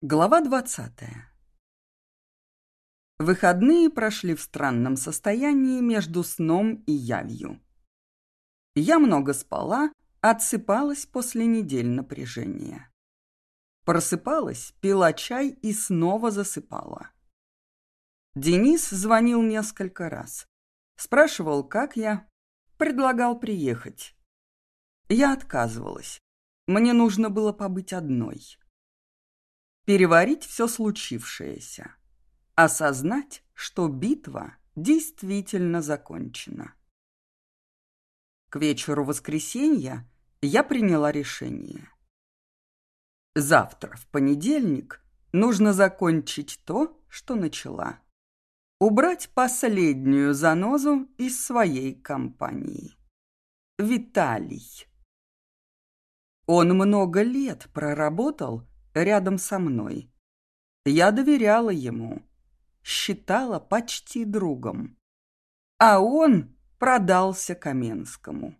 Глава двадцатая. Выходные прошли в странном состоянии между сном и явью. Я много спала, отсыпалась после недель напряжения. Просыпалась, пила чай и снова засыпала. Денис звонил несколько раз. Спрашивал, как я. Предлагал приехать. Я отказывалась. Мне нужно было побыть одной переварить все случившееся, осознать, что битва действительно закончена. К вечеру воскресенья я приняла решение. Завтра, в понедельник, нужно закончить то, что начала. Убрать последнюю занозу из своей компании. Виталий. Он много лет проработал рядом со мной. Я доверяла ему, считала почти другом. А он продался Каменскому.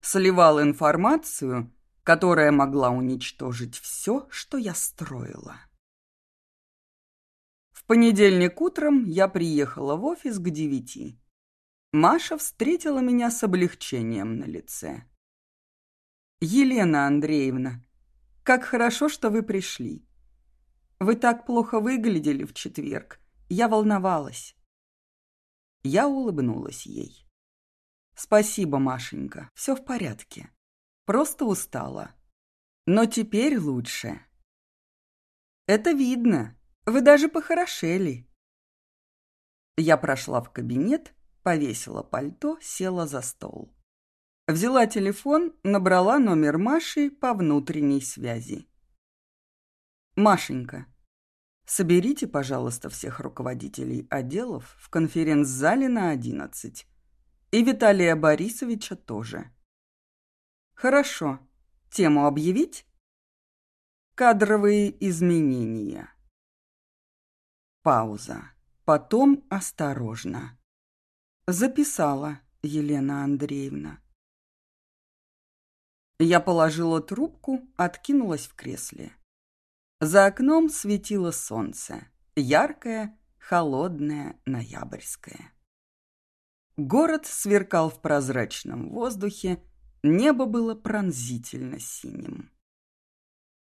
Сливал информацию, которая могла уничтожить все, что я строила. В понедельник утром я приехала в офис к девяти. Маша встретила меня с облегчением на лице. «Елена Андреевна, как хорошо, что вы пришли. Вы так плохо выглядели в четверг. Я волновалась. Я улыбнулась ей. Спасибо, Машенька, все в порядке. Просто устала. Но теперь лучше. Это видно. Вы даже похорошели. Я прошла в кабинет, повесила пальто, села за стол. Взяла телефон, набрала номер Маши по внутренней связи. «Машенька, соберите, пожалуйста, всех руководителей отделов в конференц-зале на 11. И Виталия Борисовича тоже». «Хорошо. Тему объявить?» «Кадровые изменения». Пауза. Потом осторожно. Записала Елена Андреевна. Я положила трубку, откинулась в кресле. За окном светило солнце, яркое, холодное, ноябрьское. Город сверкал в прозрачном воздухе, небо было пронзительно синим.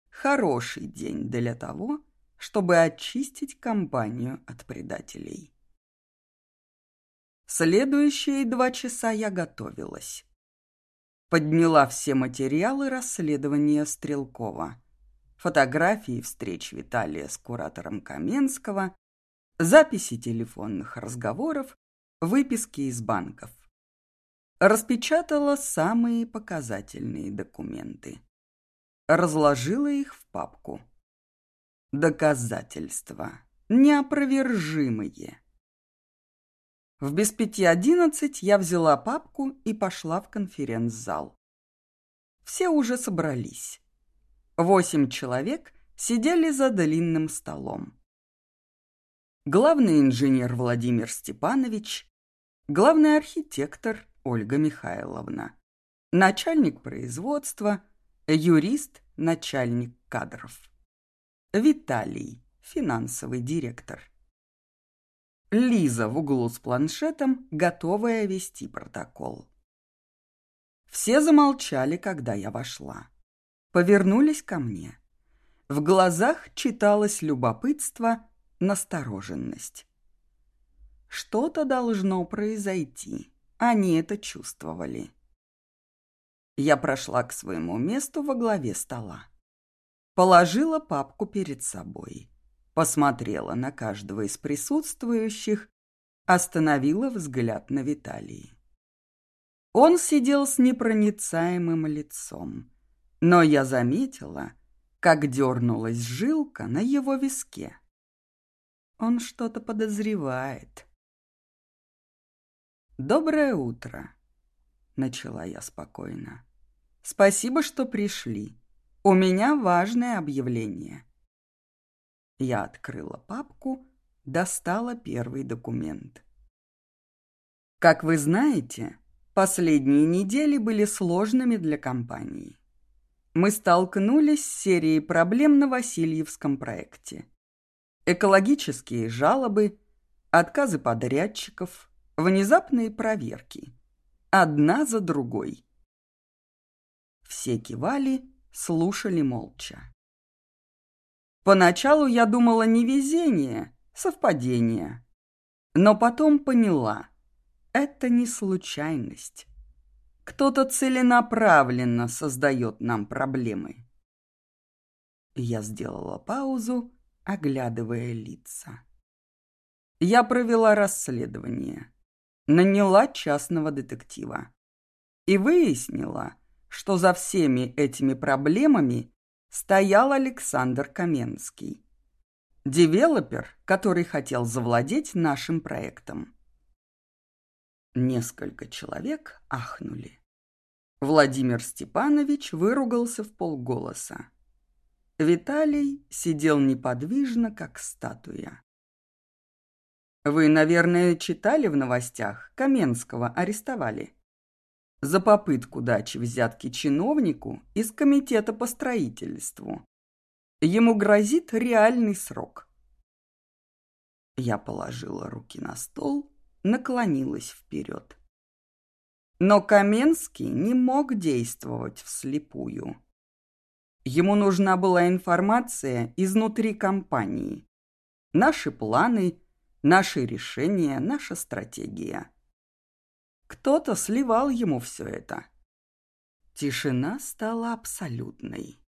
Хороший день для того, чтобы очистить компанию от предателей. Следующие два часа я готовилась подняла все материалы расследования Стрелкова. Фотографии встреч Виталия с куратором Каменского, записи телефонных разговоров, выписки из банков. Распечатала самые показательные документы. Разложила их в папку. Доказательства. Неопровержимые. В без пяти одиннадцать я взяла папку и пошла в конференц-зал. Все уже собрались. Восемь человек сидели за длинным столом. Главный инженер Владимир Степанович, главный архитектор Ольга Михайловна, начальник производства, юрист, начальник кадров. Виталий, финансовый директор. Лиза в углу с планшетом, готовая вести протокол. Все замолчали, когда я вошла. Повернулись ко мне. В глазах читалось любопытство, настороженность. Что-то должно произойти. Они это чувствовали. Я прошла к своему месту во главе стола. Положила папку перед собой посмотрела на каждого из присутствующих, остановила взгляд на Виталии. Он сидел с непроницаемым лицом, но я заметила, как дернулась жилка на его виске. Он что-то подозревает. «Доброе утро», — начала я спокойно. «Спасибо, что пришли. У меня важное объявление». Я открыла папку, достала первый документ. Как вы знаете, последние недели были сложными для компании. мы столкнулись с серией проблем на Васильевском проекте. Экологические жалобы, отказы подрядчиков, внезапные проверки. Одна за другой. Все кивали, слушали молча. Поначалу я думала невезение, совпадение. Но потом поняла, это не случайность. Кто-то целенаправленно создает нам проблемы. Я сделала паузу, оглядывая лица. Я провела расследование, наняла частного детектива и выяснила, что за всеми этими проблемами стоял Александр Каменский, девелопер, который хотел завладеть нашим проектом. Несколько человек ахнули. Владимир Степанович выругался в полголоса. Виталий сидел неподвижно, как статуя. Вы, наверное, читали в новостях, Каменского арестовали. За попытку дачи взятки чиновнику из комитета по строительству. Ему грозит реальный срок. Я положила руки на стол наклонилась вперед. Но Каменский не мог действовать вслепую. Ему нужна была информация изнутри компании. Наши планы, наши решения, наша стратегия. Кто-то сливал ему все это. Тишина стала абсолютной.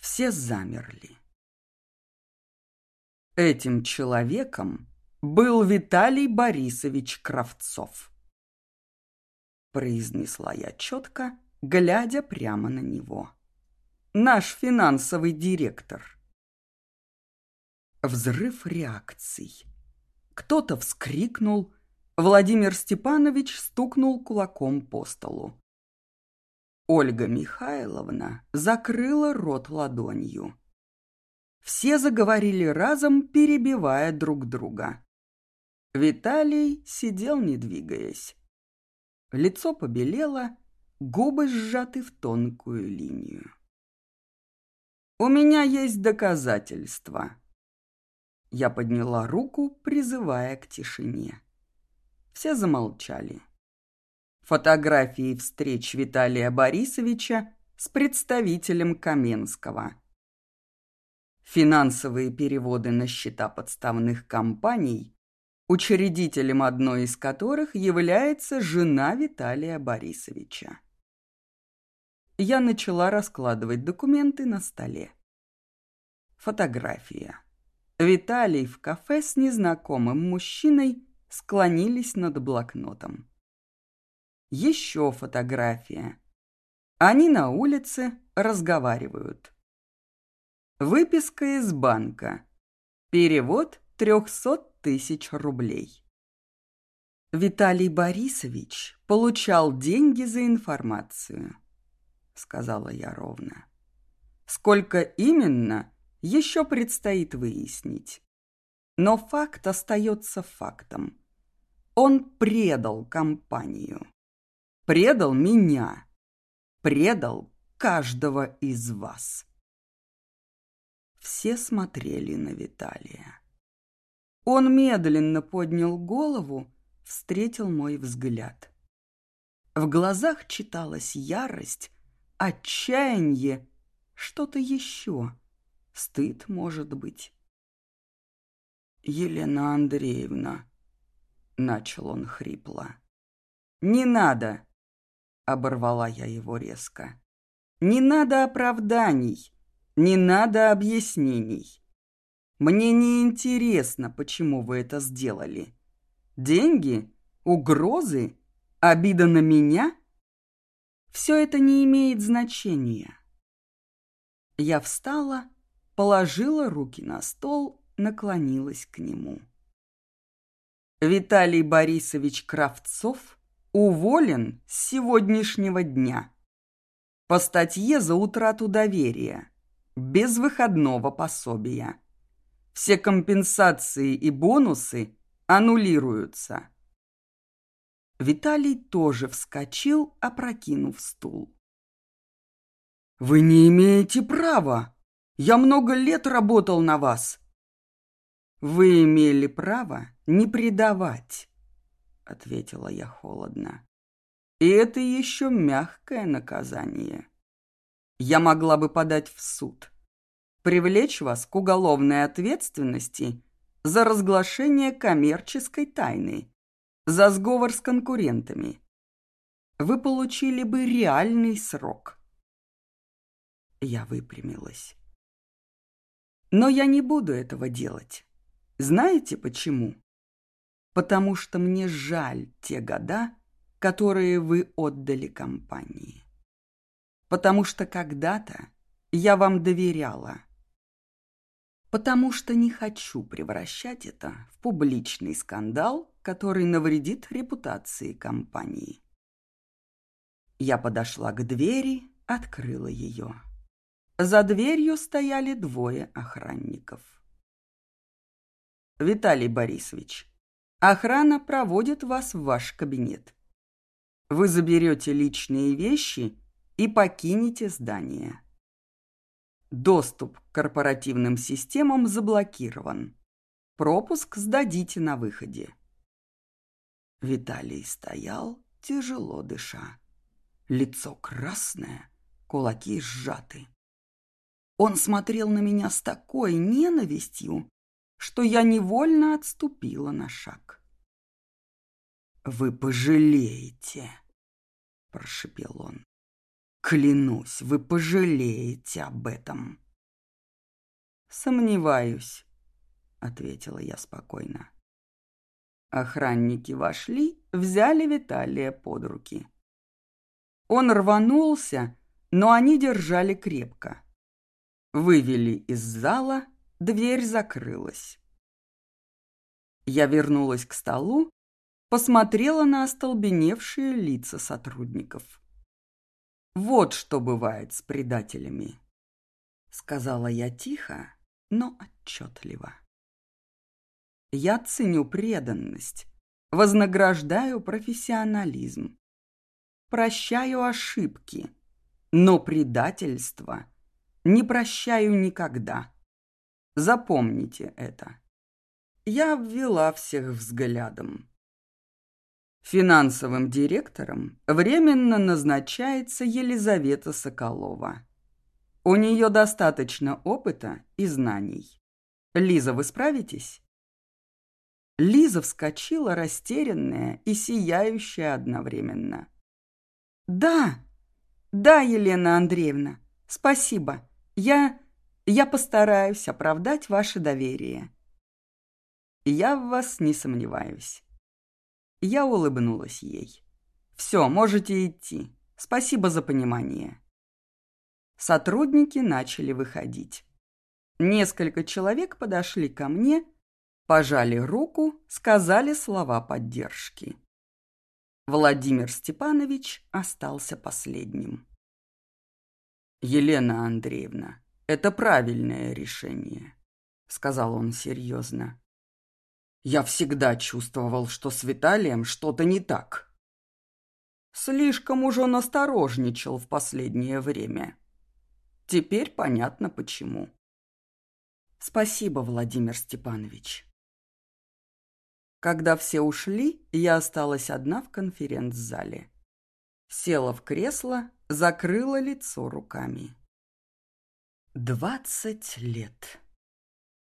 Все замерли. Этим человеком был Виталий Борисович Кравцов. Произнесла я четко, глядя прямо на него. Наш финансовый директор. Взрыв реакций. Кто-то вскрикнул, Владимир Степанович стукнул кулаком по столу. Ольга Михайловна закрыла рот ладонью. Все заговорили разом, перебивая друг друга. Виталий сидел, не двигаясь. Лицо побелело, губы сжаты в тонкую линию. «У меня есть доказательства». Я подняла руку, призывая к тишине. Все замолчали. Фотографии встреч Виталия Борисовича с представителем Каменского. Финансовые переводы на счета подставных компаний учредителем одной из которых является жена Виталия Борисовича. Я начала раскладывать документы на столе. Фотография. Виталий в кафе с незнакомым мужчиной склонились над блокнотом. Еще фотография. Они на улице разговаривают. Выписка из банка. Перевод трехсот тысяч рублей. Виталий Борисович получал деньги за информацию, сказала я ровно. Сколько именно, еще предстоит выяснить. Но факт остается фактом. Он предал компанию. Предал меня. Предал каждого из вас. Все смотрели на Виталия. Он медленно поднял голову, встретил мой взгляд. В глазах читалась ярость, отчаяние, что-то еще. Стыд, может быть. «Елена Андреевна», — начал он хрипло. «Не надо», — оборвала я его резко. «Не надо оправданий, не надо объяснений. Мне не интересно, почему вы это сделали. Деньги? Угрозы? Обида на меня? Все это не имеет значения. Я встала, положила руки на стол, наклонилась к нему. Виталий Борисович Кравцов уволен с сегодняшнего дня. По статье за утрату доверия, без выходного пособия все компенсации и бонусы аннулируются. Виталий тоже вскочил, опрокинув стул. «Вы не имеете права! Я много лет работал на вас!» «Вы имели право не предавать», — ответила я холодно. «И это еще мягкое наказание. Я могла бы подать в суд, привлечь вас к уголовной ответственности за разглашение коммерческой тайны, за сговор с конкурентами. Вы получили бы реальный срок». Я выпрямилась. Но я не буду этого делать. Знаете почему? Потому что мне жаль те года, которые вы отдали компании. Потому что когда-то я вам доверяла. Потому что не хочу превращать это в публичный скандал, который навредит репутации компании. Я подошла к двери, открыла ее. За дверью стояли двое охранников. «Виталий Борисович, охрана проводит вас в ваш кабинет. Вы заберете личные вещи и покинете здание. Доступ к корпоративным системам заблокирован. Пропуск сдадите на выходе». Виталий стоял, тяжело дыша. Лицо красное, кулаки сжаты. Он смотрел на меня с такой ненавистью, что я невольно отступила на шаг. «Вы пожалеете!» – прошепел он. «Клянусь, вы пожалеете об этом!» «Сомневаюсь», – ответила я спокойно. Охранники вошли, взяли Виталия под руки. Он рванулся, но они держали крепко. Вывели из зала, дверь закрылась. Я вернулась к столу, посмотрела на остолбеневшие лица сотрудников. «Вот что бывает с предателями», — сказала я тихо, но отчетливо. «Я ценю преданность, вознаграждаю профессионализм, прощаю ошибки, но предательство — не прощаю никогда. Запомните это. Я обвела всех взглядом. Финансовым директором временно назначается Елизавета Соколова. У нее достаточно опыта и знаний. Лиза, вы справитесь? Лиза вскочила, растерянная и сияющая одновременно. «Да, да, Елена Андреевна, спасибо. Я... я постараюсь оправдать ваше доверие. Я в вас не сомневаюсь. Я улыбнулась ей. Все, можете идти. Спасибо за понимание. Сотрудники начали выходить. Несколько человек подошли ко мне, пожали руку, сказали слова поддержки. Владимир Степанович остался последним. «Елена Андреевна, это правильное решение», — сказал он серьезно. «Я всегда чувствовал, что с Виталием что-то не так. Слишком уж он осторожничал в последнее время. Теперь понятно, почему». «Спасибо, Владимир Степанович». Когда все ушли, я осталась одна в конференц-зале. Села в кресло закрыла лицо руками. Двадцать лет.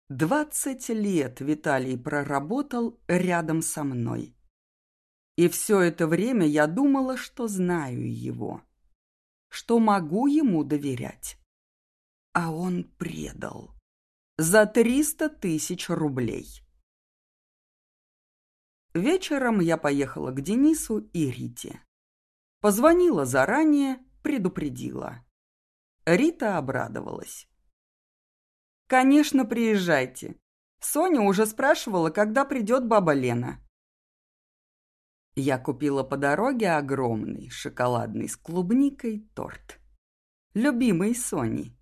Двадцать лет Виталий проработал рядом со мной. И все это время я думала, что знаю его, что могу ему доверять. А он предал. За триста тысяч рублей. Вечером я поехала к Денису и Рите. Позвонила заранее, предупредила. Рита обрадовалась. «Конечно, приезжайте. Соня уже спрашивала, когда придет баба Лена». Я купила по дороге огромный шоколадный с клубникой торт. Любимый Сони.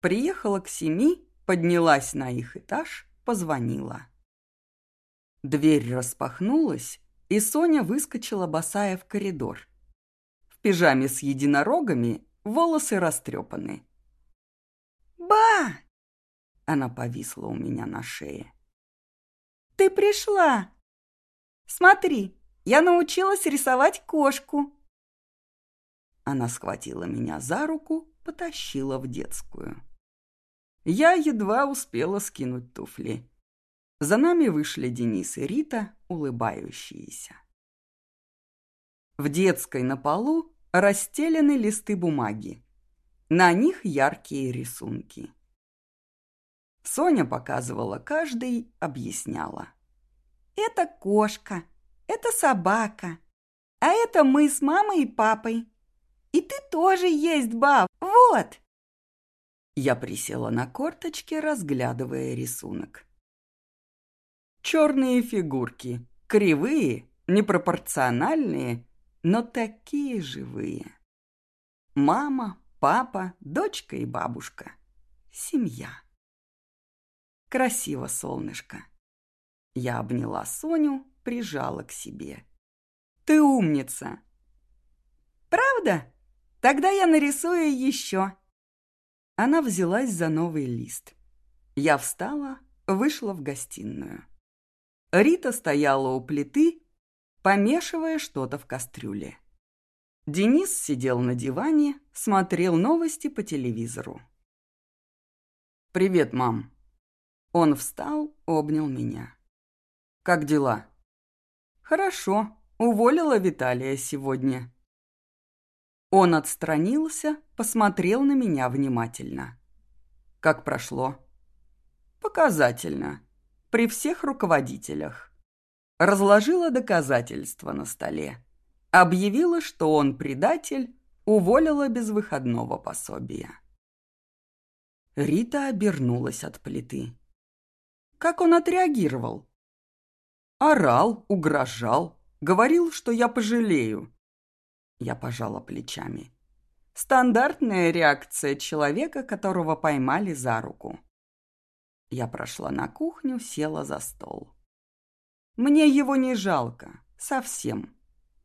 Приехала к семи, поднялась на их этаж, позвонила. Дверь распахнулась, и Соня выскочила босая в коридор пижаме с единорогами волосы растрепаны. «Ба!» Она повисла у меня на шее. «Ты пришла! Смотри, я научилась рисовать кошку!» Она схватила меня за руку, потащила в детскую. Я едва успела скинуть туфли. За нами вышли Денис и Рита, улыбающиеся. В детской на полу расстелены листы бумаги. На них яркие рисунки. Соня показывала каждый, объясняла. «Это кошка, это собака, а это мы с мамой и папой. И ты тоже есть, баб, вот!» Я присела на корточки, разглядывая рисунок. Черные фигурки, кривые, непропорциональные, но такие живые. Мама, папа, дочка и бабушка. Семья. Красиво, солнышко. Я обняла Соню, прижала к себе. Ты умница. Правда? Тогда я нарисую еще. Она взялась за новый лист. Я встала, вышла в гостиную. Рита стояла у плиты, помешивая что-то в кастрюле. Денис сидел на диване, смотрел новости по телевизору. «Привет, мам». Он встал, обнял меня. «Как дела?» «Хорошо. Уволила Виталия сегодня». Он отстранился, посмотрел на меня внимательно. «Как прошло?» «Показательно. При всех руководителях». Разложила доказательства на столе. Объявила, что он предатель, уволила без выходного пособия. Рита обернулась от плиты. Как он отреагировал? Орал, угрожал, говорил, что я пожалею. Я пожала плечами. Стандартная реакция человека, которого поймали за руку. Я прошла на кухню, села за стол. Мне его не жалко, совсем.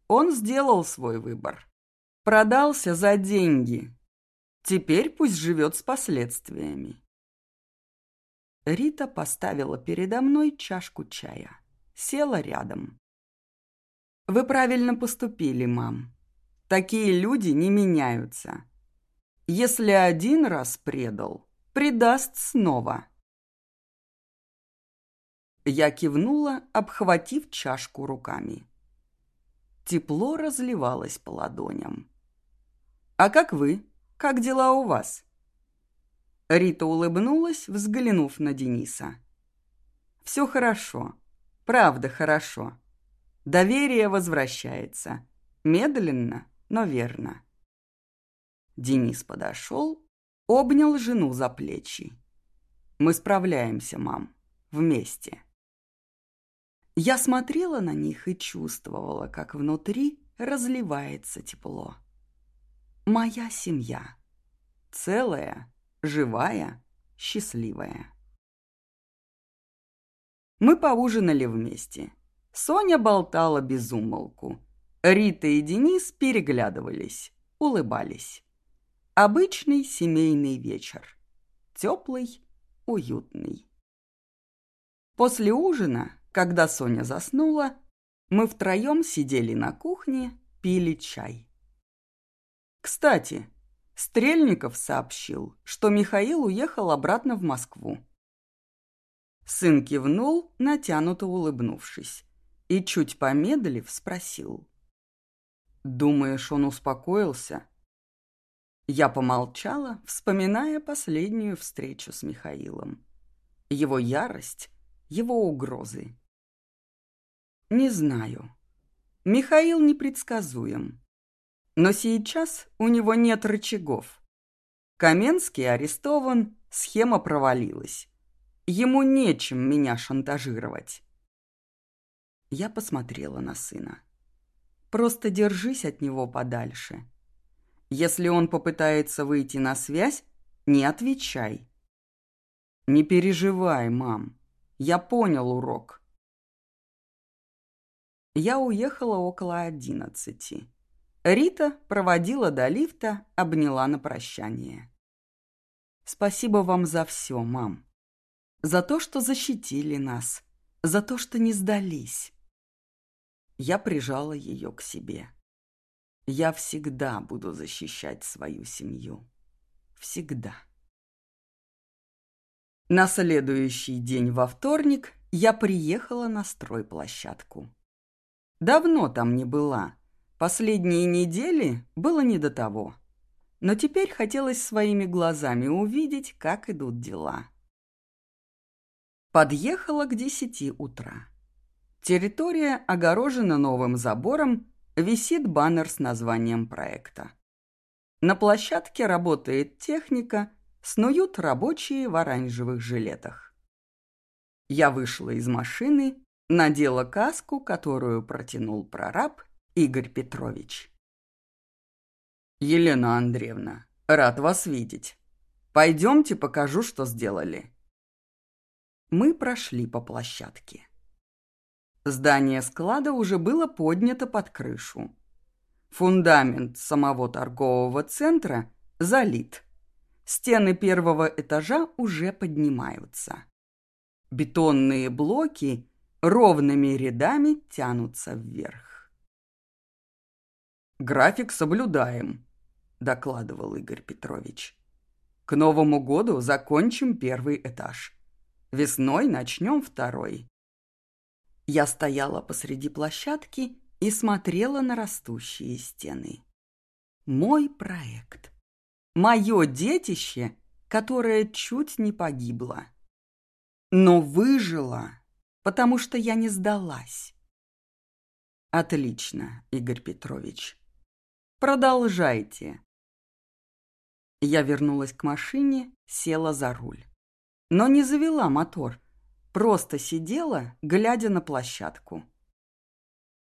Он сделал свой выбор. Продался за деньги. Теперь пусть живет с последствиями. Рита поставила передо мной чашку чая. Села рядом. «Вы правильно поступили, мам. Такие люди не меняются. Если один раз предал, предаст снова». Я кивнула, обхватив чашку руками. Тепло разливалось по ладоням. «А как вы? Как дела у вас?» Рита улыбнулась, взглянув на Дениса. «Все хорошо. Правда хорошо. Доверие возвращается. Медленно, но верно». Денис подошел, обнял жену за плечи. «Мы справляемся, мам. Вместе». Я смотрела на них и чувствовала, как внутри разливается тепло. Моя семья. Целая, живая, счастливая. Мы поужинали вместе. Соня болтала без умолку. Рита и Денис переглядывались, улыбались. Обычный семейный вечер. Теплый, уютный. После ужина когда Соня заснула, мы втроем сидели на кухне, пили чай. Кстати, Стрельников сообщил, что Михаил уехал обратно в Москву. Сын кивнул, натянуто улыбнувшись, и, чуть помедлив, спросил. «Думаешь, он успокоился?» Я помолчала, вспоминая последнюю встречу с Михаилом. Его ярость, его угрозы. Не знаю. Михаил непредсказуем. Но сейчас у него нет рычагов. Каменский арестован, схема провалилась. Ему нечем меня шантажировать. Я посмотрела на сына. Просто держись от него подальше. Если он попытается выйти на связь, не отвечай. Не переживай, мам. Я понял урок. Я уехала около одиннадцати. Рита проводила до лифта, обняла на прощание. «Спасибо вам за все, мам. За то, что защитили нас. За то, что не сдались». Я прижала ее к себе. Я всегда буду защищать свою семью. Всегда. На следующий день во вторник я приехала на стройплощадку. Давно там не была. Последние недели было не до того. Но теперь хотелось своими глазами увидеть, как идут дела. Подъехала к десяти утра. Территория огорожена новым забором, висит баннер с названием проекта. На площадке работает техника, снуют рабочие в оранжевых жилетах. Я вышла из машины, надела каску, которую протянул прораб Игорь Петрович. «Елена Андреевна, рад вас видеть. Пойдемте покажу, что сделали». Мы прошли по площадке. Здание склада уже было поднято под крышу. Фундамент самого торгового центра залит. Стены первого этажа уже поднимаются. Бетонные блоки ровными рядами тянутся вверх. «График соблюдаем», – докладывал Игорь Петрович. «К Новому году закончим первый этаж. Весной начнем второй. Я стояла посреди площадки и смотрела на растущие стены. Мой проект. Мое детище, которое чуть не погибло. Но выжило, потому что я не сдалась. Отлично, Игорь Петрович. Продолжайте. Я вернулась к машине, села за руль. Но не завела мотор, Просто сидела, глядя на площадку.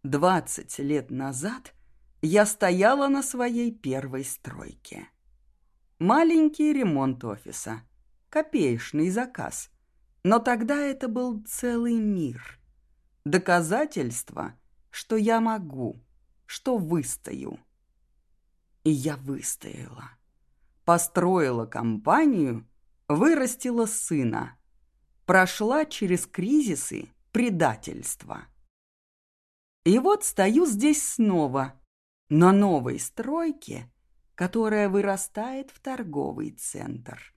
Двадцать лет назад я стояла на своей первой стройке. Маленький ремонт офиса, копеечный заказ. Но тогда это был целый мир. Доказательство, что я могу, что выстою. И я выстояла. Построила компанию, вырастила сына – прошла через кризисы, предательства. И вот стою здесь снова, на новой стройке, которая вырастает в торговый центр.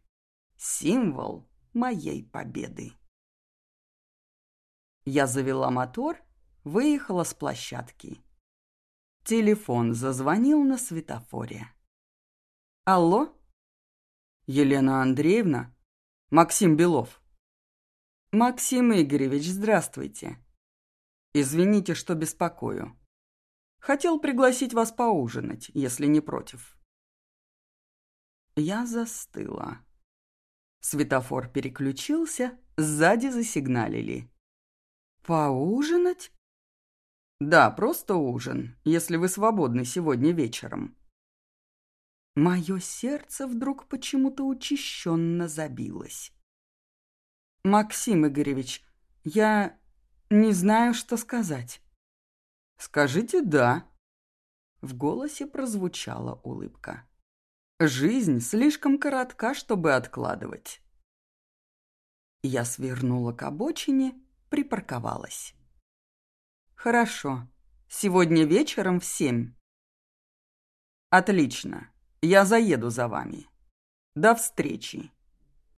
Символ моей победы. Я завела мотор, выехала с площадки. Телефон зазвонил на светофоре. «Алло?» «Елена Андреевна?» «Максим Белов». «Максим Игоревич, здравствуйте. Извините, что беспокою. Хотел пригласить вас поужинать, если не против». Я застыла. Светофор переключился, сзади засигналили. «Поужинать?» «Да, просто ужин, если вы свободны сегодня вечером». Мое сердце вдруг почему-то учащенно забилось. «Максим Игоревич, я не знаю, что сказать». «Скажите «да». В голосе прозвучала улыбка. «Жизнь слишком коротка, чтобы откладывать». Я свернула к обочине, припарковалась. «Хорошо. Сегодня вечером в семь». «Отлично. Я заеду за вами. До встречи».